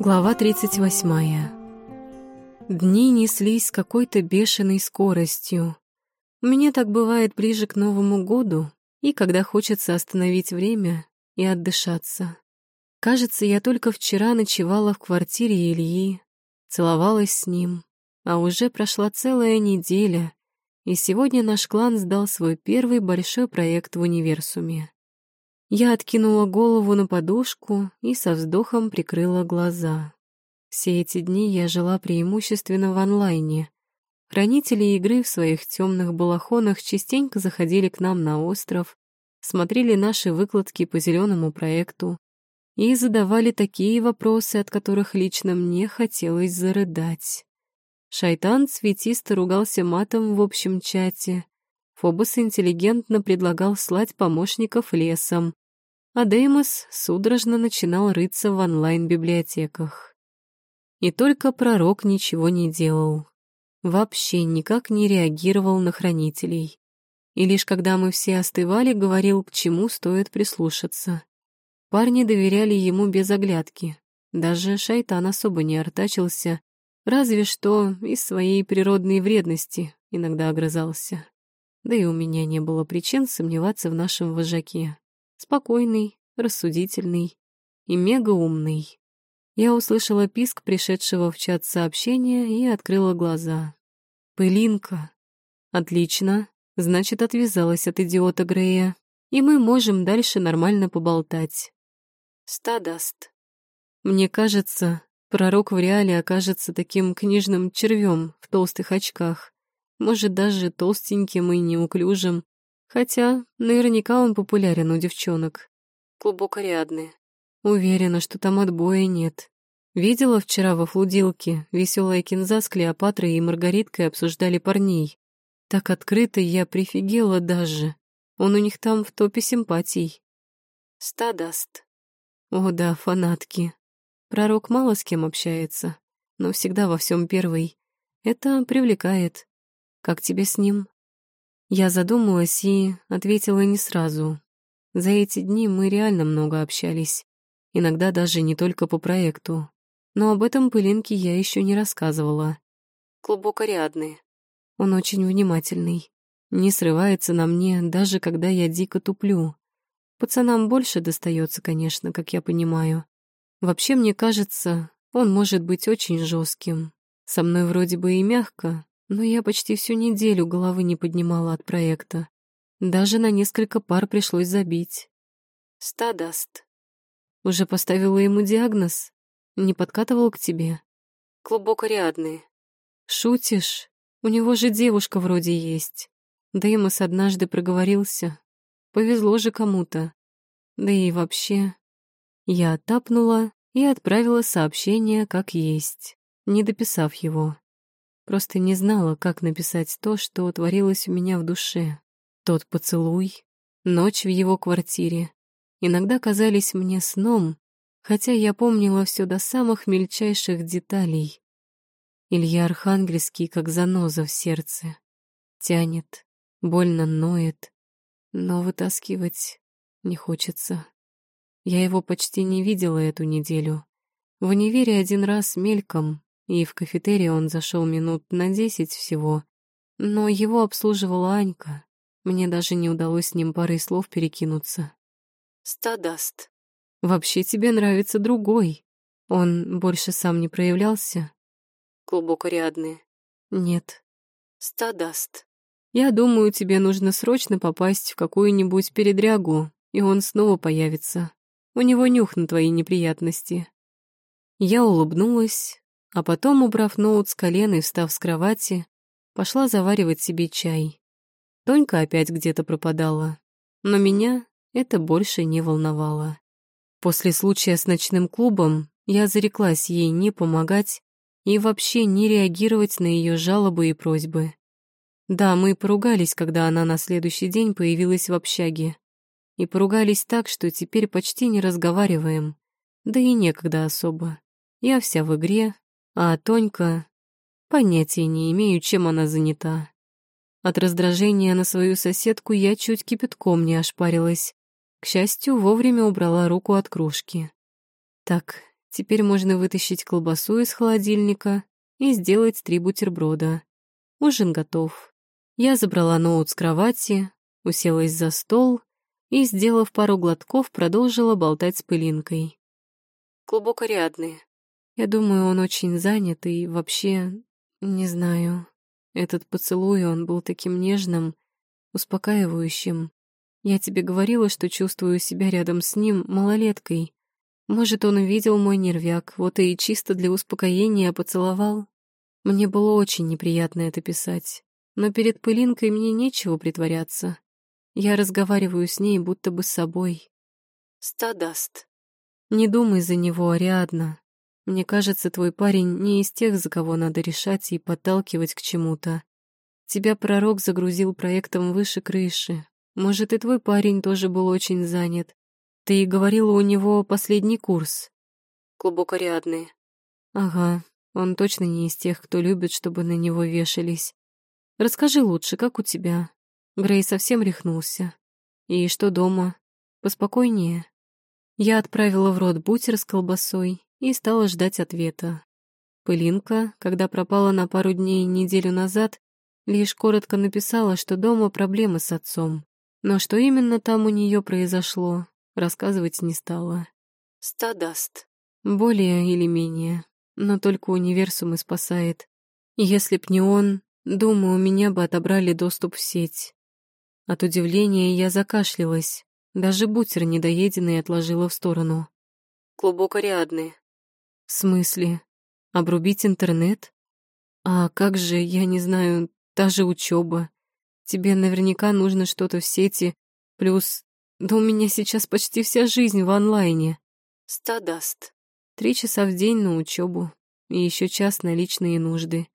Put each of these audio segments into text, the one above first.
Глава 38. Дни неслись с какой-то бешеной скоростью. Меня так бывает ближе к Новому году и когда хочется остановить время и отдышаться. Кажется, я только вчера ночевала в квартире Ильи, целовалась с ним, а уже прошла целая неделя, и сегодня наш клан сдал свой первый большой проект в универсуме. Я откинула голову на подушку и со вздохом прикрыла глаза. Все эти дни я жила преимущественно в онлайне. Хранители игры в своих темных балахонах частенько заходили к нам на остров, смотрели наши выкладки по зеленому проекту и задавали такие вопросы, от которых лично мне хотелось зарыдать. Шайтан цветисто ругался матом в общем чате. Фобос интеллигентно предлагал слать помощников лесом, а Деймос судорожно начинал рыться в онлайн-библиотеках. И только пророк ничего не делал. Вообще никак не реагировал на хранителей. И лишь когда мы все остывали, говорил, к чему стоит прислушаться. Парни доверяли ему без оглядки. Даже шайтан особо не артачился, разве что из своей природной вредности иногда огрызался. Да и у меня не было причин сомневаться в нашем вожаке. Спокойный, рассудительный и мегаумный. Я услышала писк пришедшего в чат сообщения и открыла глаза. «Пылинка. Отлично. Значит, отвязалась от идиота Грея. И мы можем дальше нормально поболтать. Стадаст. Мне кажется, пророк в реале окажется таким книжным червем в толстых очках. Может, даже толстеньким и неуклюжим, Хотя наверняка он популярен у девчонок. Глубокорядные. Уверена, что там отбоя нет. Видела вчера во флудилке веселая кинза с Клеопатрой и Маргариткой обсуждали парней. Так открыто я прифигела даже. Он у них там в топе симпатий. Стадаст. О да, фанатки. Пророк мало с кем общается, но всегда во всем первый. Это привлекает. Как тебе с ним? Я задумалась и ответила не сразу. За эти дни мы реально много общались. Иногда даже не только по проекту. Но об этом Пылинке я еще не рассказывала. Глубокорядный. Он очень внимательный. Не срывается на мне, даже когда я дико туплю. Пацанам больше достается, конечно, как я понимаю. Вообще, мне кажется, он может быть очень жестким. Со мной вроде бы и мягко, но я почти всю неделю головы не поднимала от проекта. Даже на несколько пар пришлось забить. Стадаст. Уже поставила ему диагноз? Не подкатывал к тебе? Глубокорядный. Шутишь? У него же девушка вроде есть. Деймос однажды проговорился. Повезло же кому-то. Да и вообще... Я тапнула и отправила сообщение как есть, не дописав его. Просто не знала, как написать то, что творилось у меня в душе. Тот поцелуй, ночь в его квартире, иногда казались мне сном, хотя я помнила все до самых мельчайших деталей. Илья Архангельский, как заноза в сердце. Тянет, больно ноет, но вытаскивать не хочется. Я его почти не видела эту неделю. В универе один раз мельком, и в кафетерии он зашел минут на десять всего. Но его обслуживала Анька. Мне даже не удалось с ним парой слов перекинуться. «Стадаст, вообще тебе нравится другой. Он больше сам не проявлялся?» «Глубокорядные». «Нет». «Стадаст, я думаю, тебе нужно срочно попасть в какую-нибудь передрягу, и он снова появится. У него нюх на твои неприятности». Я улыбнулась, а потом, убрав ноут с колена и встав с кровати, пошла заваривать себе чай. Тонька опять где-то пропадала, но меня это больше не волновало. После случая с ночным клубом я зареклась ей не помогать и вообще не реагировать на ее жалобы и просьбы. Да, мы поругались, когда она на следующий день появилась в общаге. И поругались так, что теперь почти не разговариваем. Да и некогда особо. Я вся в игре, а Тонька... Понятия не имею, чем она занята. От раздражения на свою соседку я чуть кипятком не ошпарилась. К счастью, вовремя убрала руку от кружки. Так, Теперь можно вытащить колбасу из холодильника и сделать три бутерброда. Ужин готов. Я забрала ноут с кровати, уселась за стол и, сделав пару глотков, продолжила болтать с пылинкой. Клубок Ариадны. Я думаю, он очень занят и вообще... Не знаю. Этот поцелуй, он был таким нежным, успокаивающим. Я тебе говорила, что чувствую себя рядом с ним малолеткой. Может, он увидел мой нервяк, вот и чисто для успокоения поцеловал. Мне было очень неприятно это писать, но перед пылинкой мне нечего притворяться. Я разговариваю с ней будто бы с собой. Стадаст. Не думай за него, Ариадна. Мне кажется, твой парень не из тех, за кого надо решать и подталкивать к чему-то. Тебя пророк загрузил проектом выше крыши. Может, и твой парень тоже был очень занят. Ты и говорила у него последний курс. Клубок Ариадны. Ага, он точно не из тех, кто любит, чтобы на него вешались. Расскажи лучше, как у тебя? Грей совсем рехнулся. И что дома? Поспокойнее. Я отправила в рот бутер с колбасой и стала ждать ответа. Пылинка, когда пропала на пару дней неделю назад, лишь коротко написала, что дома проблемы с отцом. Но что именно там у нее произошло, рассказывать не стала. Стадаст. Более или менее. Но только универсум и спасает. Если б не он, думаю, меня бы отобрали доступ в сеть. От удивления я закашлялась. Даже бутер недоеденный отложила в сторону. Клубок Ариадны. В смысле? Обрубить интернет? А как же, я не знаю, та же учеба. Тебе наверняка нужно что-то в сети, плюс... Да у меня сейчас почти вся жизнь в онлайне. Стадаст. Три часа в день на учебу и еще час на личные нужды.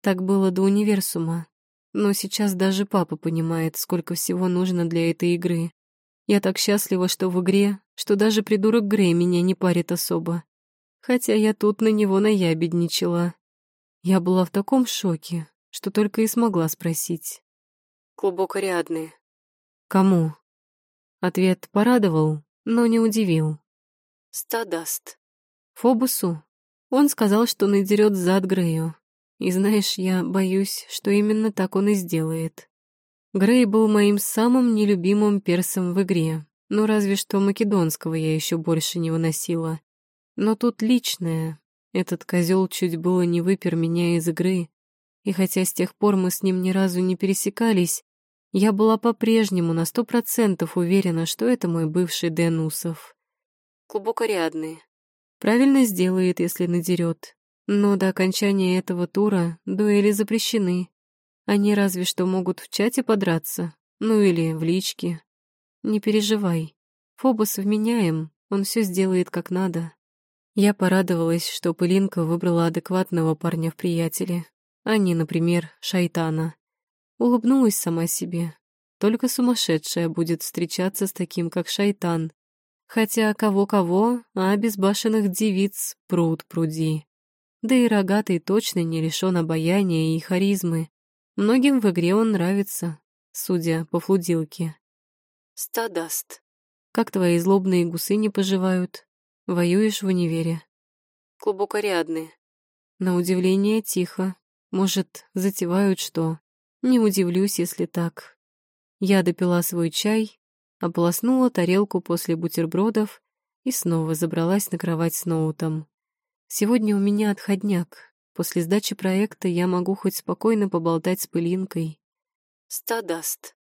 Так было до универсума. Но сейчас даже папа понимает, сколько всего нужно для этой игры. Я так счастлива, что в игре, что даже придурок Грей меня не парит особо хотя я тут на него наябедничала. Я была в таком шоке, что только и смогла спросить. Клубок Ариадны. Кому? Ответ порадовал, но не удивил. Стадаст. Фобусу. Он сказал, что надерет зад Грею. И знаешь, я боюсь, что именно так он и сделает. Грей был моим самым нелюбимым персом в игре, но разве что македонского я еще больше не выносила. Но тут личное. Этот козел чуть было не выпер меня из игры. И хотя с тех пор мы с ним ни разу не пересекались, я была по-прежнему на сто процентов уверена, что это мой бывший Дэн Усов. Клубок Ариадны. Правильно сделает, если надерет. Но до окончания этого тура дуэли запрещены. Они разве что могут в чате подраться, ну или в личке. Не переживай. Фобос вменяем, он все сделает как надо. Я порадовалась, что Пылинка выбрала адекватного парня в приятеле, а не, например, шайтана. Улыбнулась сама себе. Только сумасшедшая будет встречаться с таким, как шайтан. Хотя кого-кого, а безбашенных девиц пруд пруди. Да и рогатый точно не лишён обаяния и харизмы. Многим в игре он нравится, судя по флудилке. Стадаст. Как твои злобные гусы не поживают? Воюешь в универе. Клубок Ариадны. На удивление тихо. Может, затевают что? Не удивлюсь, если так. Я допила свой чай, ополоснула тарелку после бутербродов и снова забралась на кровать с ноутом. Сегодня у меня отходняк. После сдачи проекта я могу хоть спокойно поболтать с пылинкой. Стадаст.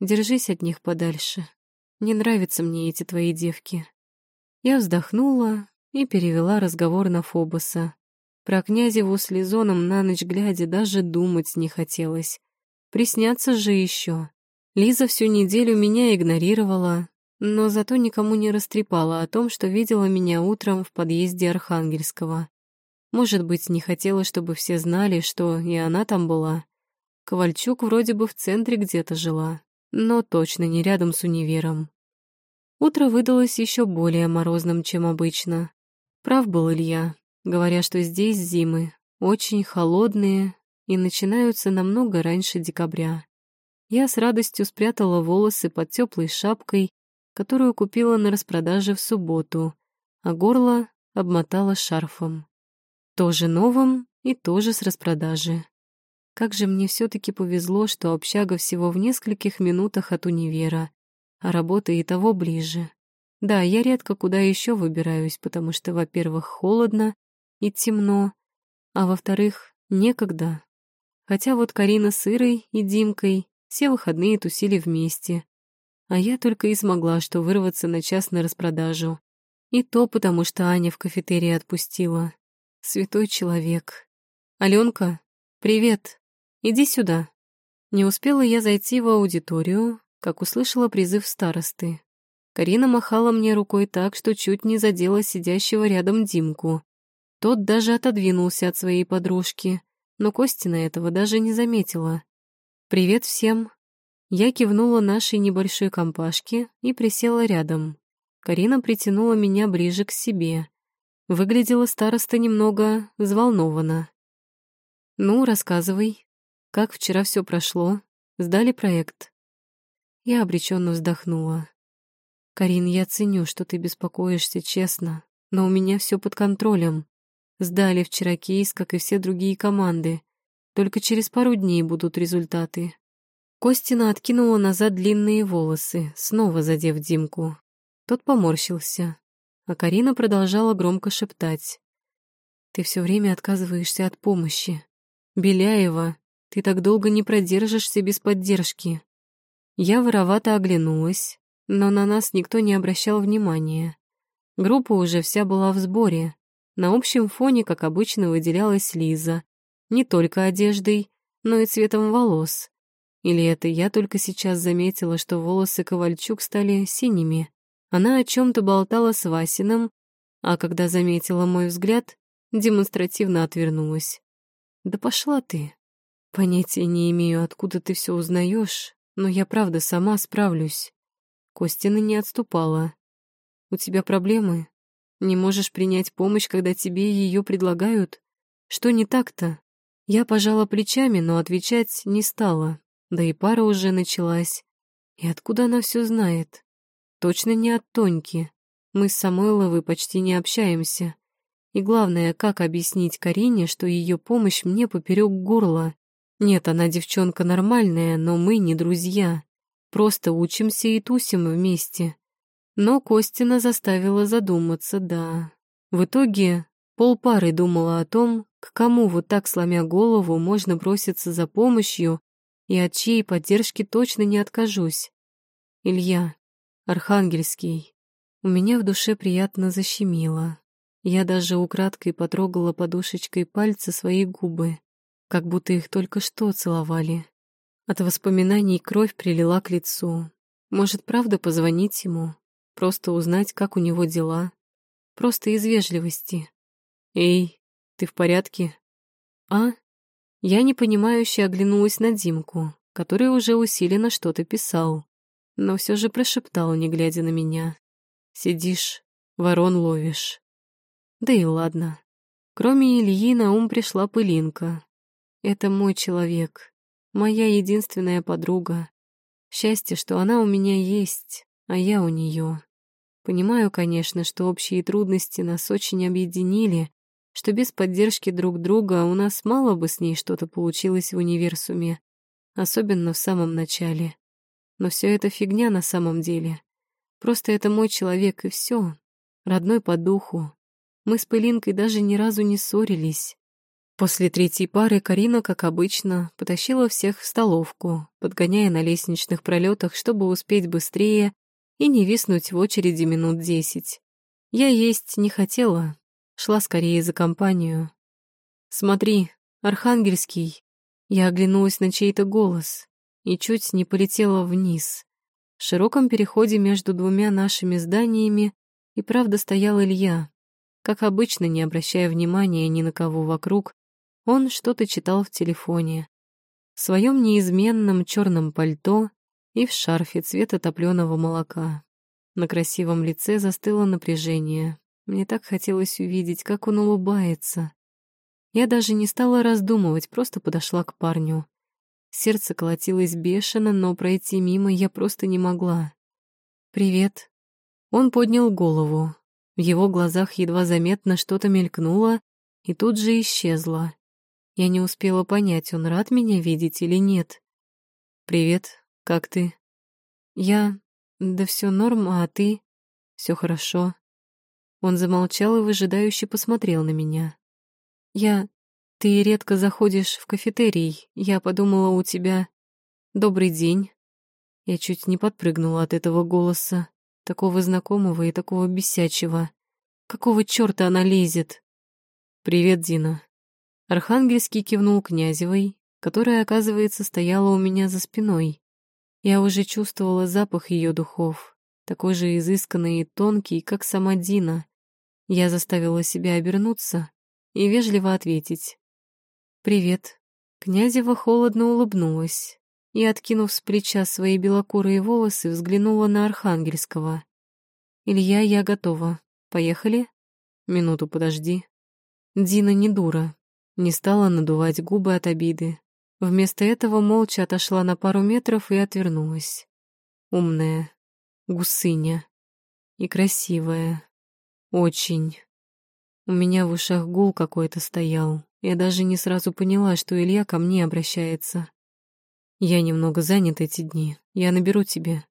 Держись от них подальше. Не нравятся мне эти твои девки. Я вздохнула и перевела разговор на Фобоса. Про Князеву с Лизоном на ночь глядя даже думать не хотелось. Приснятся же еще. Лиза всю неделю меня игнорировала, но зато никому не растрепала о том, что видела меня утром в подъезде Архангельского. Может быть, не хотела, чтобы все знали, что и она там была. Ковальчук вроде бы в центре где-то жила, но точно не рядом с универом. Утро выдалось еще более морозным, чем обычно. Прав был Илья, говоря, что здесь зимы очень холодные и начинаются намного раньше декабря. Я с радостью спрятала волосы под теплой шапкой, которую купила на распродаже в субботу, а горло обмотала шарфом. Тоже новым и тоже с распродажи. Как же мне все таки повезло, что общага всего в нескольких минутах от универа, а работа и того ближе. Да, я редко куда еще выбираюсь, потому что, во-первых, холодно и темно, а во-вторых, некогда. Хотя вот Карина с Ирой и Димкой все выходные тусили вместе, а я только и смогла, что вырваться на час на распродажу. И то потому, что Аня в кафетерии отпустила. Святой человек. «Аленка, привет!» Иди сюда». Не успела я зайти в аудиторию, как услышала призыв старосты. Карина махала мне рукой так, что чуть не задела сидящего рядом Димку. Тот даже отодвинулся от своей подружки, но Костина этого даже не заметила. «Привет всем!» Я кивнула нашей небольшой компашке и присела рядом. Карина притянула меня ближе к себе. Выглядела староста немного взволнованно. «Ну, рассказывай», как вчера все прошло? Сдали проект?» Я обреченно вздохнула. «Карин, я ценю, что ты беспокоишься, честно, но у меня все под контролем. Сдали вчера кейс, как и все другие команды. Только через пару дней будут результаты». Костина откинула назад длинные волосы, снова задев Димку. Тот поморщился, а Карина продолжала громко шептать. «Ты все время отказываешься от помощи. Беляева ты так долго не продержишься без поддержки. Я воровато оглянулась, но на нас никто не обращал внимания. Группа уже вся была в сборе. На общем фоне, как обычно, выделялась Лиза. Не только одеждой, но и цветом волос. Или это я только сейчас заметила, что волосы Ковальчук стали синими. Она о чем то болтала с Васиным, а когда заметила мой взгляд, демонстративно отвернулась. «Да пошла ты!» Понятия не имею, откуда ты все узнаешь, но я правда сама справлюсь. Костина не отступала. У тебя проблемы? Не можешь принять помощь, когда тебе ее предлагают? Что не так-то? Я пожала плечами, но отвечать не стала. Да и пара уже началась. И откуда она все знает? Точно не от Тоньки. Мы с Самойловой почти не общаемся. И главное, как объяснить Карине, что ее помощь мне поперек горла? Нет, она девчонка нормальная, но мы не друзья. Просто учимся и тусим вместе. Но Костина заставила задуматься, да. В итоге полпары думала о том, к кому вот так сломя голову можно броситься за помощью и от чьей поддержки точно не откажусь. Илья, Архангельский. У меня в душе приятно защемило. Я даже украдкой потрогала подушечкой пальцы свои губы как будто их только что целовали. От воспоминаний кровь прилила к лицу. Может, правда позвонить ему? Просто узнать, как у него дела? Просто из вежливости. «Эй, ты в порядке?» «А?» Я непонимающе оглянулась на Димку, который уже усиленно что-то писал, но все же прошептал, не глядя на меня. «Сидишь, ворон ловишь». Да и ладно. Кроме Ильи на ум пришла пылинка, это мой человек, моя единственная подруга. Счастье, что она у меня есть, а я у нее. Понимаю, конечно, что общие трудности нас очень объединили, что без поддержки друг друга у нас мало бы с ней что-то получилось в универсуме, особенно в самом начале. Но все это фигня на самом деле. Просто это мой человек, и все. Родной по духу. Мы с Пылинкой даже ни разу не ссорились. После третьей пары Карина, как обычно, потащила всех в столовку, подгоняя на лестничных пролетах, чтобы успеть быстрее и не виснуть в очереди минут десять. Я есть не хотела, шла скорее за компанию. «Смотри, Архангельский!» Я оглянулась на чей-то голос и чуть не полетела вниз. В широком переходе между двумя нашими зданиями и правда стоял Илья, как обычно, не обращая внимания ни на кого вокруг, он что-то читал в телефоне. В своем неизменном черном пальто и в шарфе цвета топленого молока. На красивом лице застыло напряжение. Мне так хотелось увидеть, как он улыбается. Я даже не стала раздумывать, просто подошла к парню. Сердце колотилось бешено, но пройти мимо я просто не могла. «Привет». Он поднял голову. В его глазах едва заметно что-то мелькнуло и тут же исчезло. Я не успела понять, он рад меня видеть или нет. «Привет, как ты?» «Я... Да все норм, а ты?» Все хорошо». Он замолчал и выжидающе посмотрел на меня. «Я... Ты редко заходишь в кафетерий. Я подумала, у тебя... Добрый день». Я чуть не подпрыгнула от этого голоса, такого знакомого и такого бесячего. Какого чёрта она лезет? «Привет, Дина». Архангельский кивнул Князевой, которая, оказывается, стояла у меня за спиной. Я уже чувствовала запах ее духов, такой же изысканный и тонкий, как сама Дина. Я заставила себя обернуться и вежливо ответить. «Привет». Князева холодно улыбнулась и, откинув с плеча свои белокурые волосы, взглянула на Архангельского. «Илья, я готова. Поехали?» «Минуту подожди». Дина не дура, не стала надувать губы от обиды. Вместо этого молча отошла на пару метров и отвернулась. Умная, гусыня и красивая. Очень. У меня в ушах гул какой-то стоял. Я даже не сразу поняла, что Илья ко мне обращается. Я немного занят эти дни. Я наберу тебе.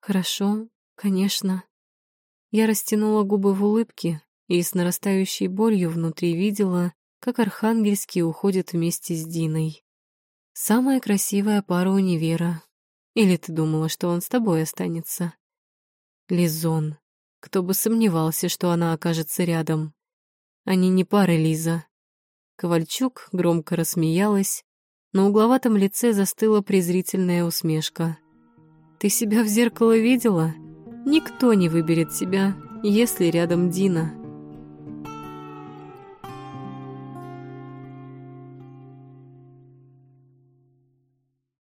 Хорошо, конечно. Я растянула губы в улыбке и с нарастающей болью внутри видела, как Архангельский уходит вместе с Диной. Самая красивая пара универа. Или ты думала, что он с тобой останется? Лизон. Кто бы сомневался, что она окажется рядом. Они не пара, Лиза. Ковальчук громко рассмеялась. На угловатом лице застыла презрительная усмешка. «Ты себя в зеркало видела? Никто не выберет тебя, если рядом Дина».